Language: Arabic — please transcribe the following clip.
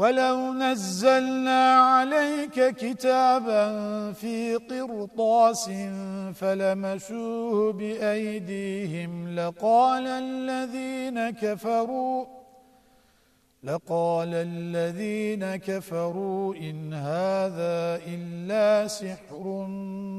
ولو نزلنا عليك كتابا في قرطاس فلمشوه بأيديهم لقال الذين كفروا لقال الذين كفروا إن هذا إلا سحر مبين